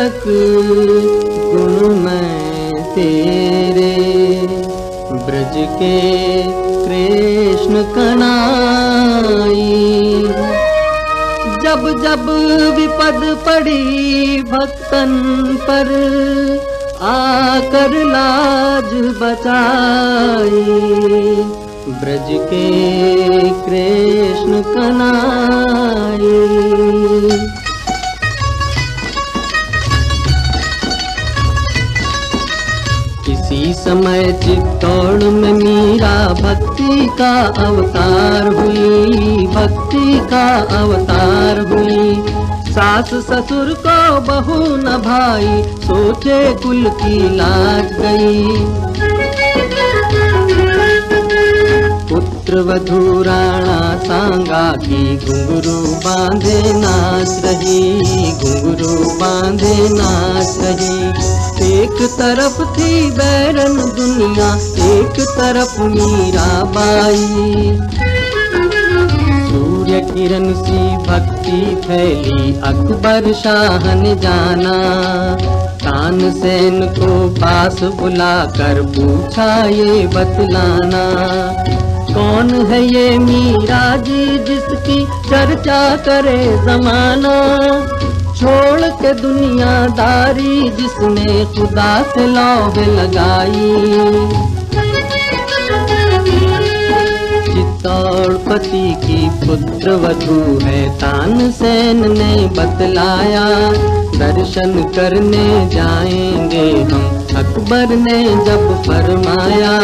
तक गुण मैं तेरे ब्रज के कृष्ण कनाई। जब जब विपद पड़ी भक्तन पर, आकर लाज बचाई। ब्रज के कृष्ण कनाई। समय चित्तौड़ में मीरा भक्ति का अवतार हुई, भक्ति का अवतार हुई। सास ससुर को बहू न भाई, सोचे कुल की लाज गई। पुत्र वधू राणा सांगा की घुंघरू बांधे नाच रही, घुंघरू बांधे नाच रही। एक तरफ़ थी बैरन दुनिया, एक तरफ़ मीरा बाई सूर्य किरण सी भक्ति फैली, अकबर शाह ने जाना तानसेन को पास बुलाकर पूछा ये बतलाना। कौन है ये मीरा जी जिसकी चर्चा करे जमाना? छोड़ के दुनियादारी जिसने खुदा से लौह लगाई। चित्तौड़पति की पुत्र वधु है, तान तानसेन ने बतलाया, दर्शन करने जाएँगे हम। अकबर ने जब फरमाया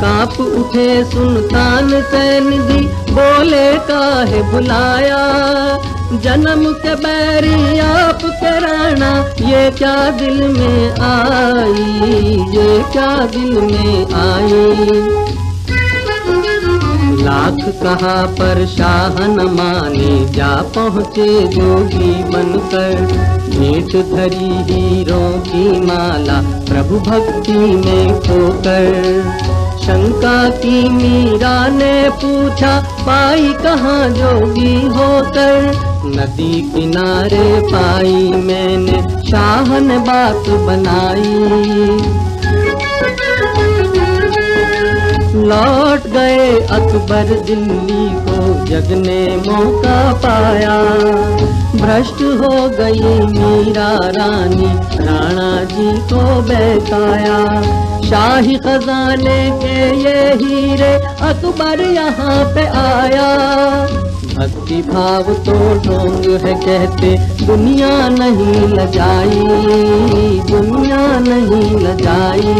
काप उठे सुल्तान सैन जी बोले काहे बुलाया जन्म के बैरी आप के राणा, ये क्या दिल में आई? ये क्या दिल में आई? लाख कहा पर शाह न माने, जा पहुँचे जोगी बनकर। भेंट धरी हीरों की माला, प्रभु भक्ति में खोकर। शंका की मीरा ने पूछा, पाई कहाँ जोगी होकर? नदी किनारे पाई मैंने, शाहन बात बनाई। लौट गए अकबर दिल्ली को जग ने मौका पाया। भ्रष्ट हो गई मीरा रानी, राणा जी को बैठाया। शाही खजाने के ये हीरे अकबर यहाँ पे आया। भक्ति भाव तो ढोंग है कहते, दुनिया नहीं लजाई दुनिया नहीं लजाई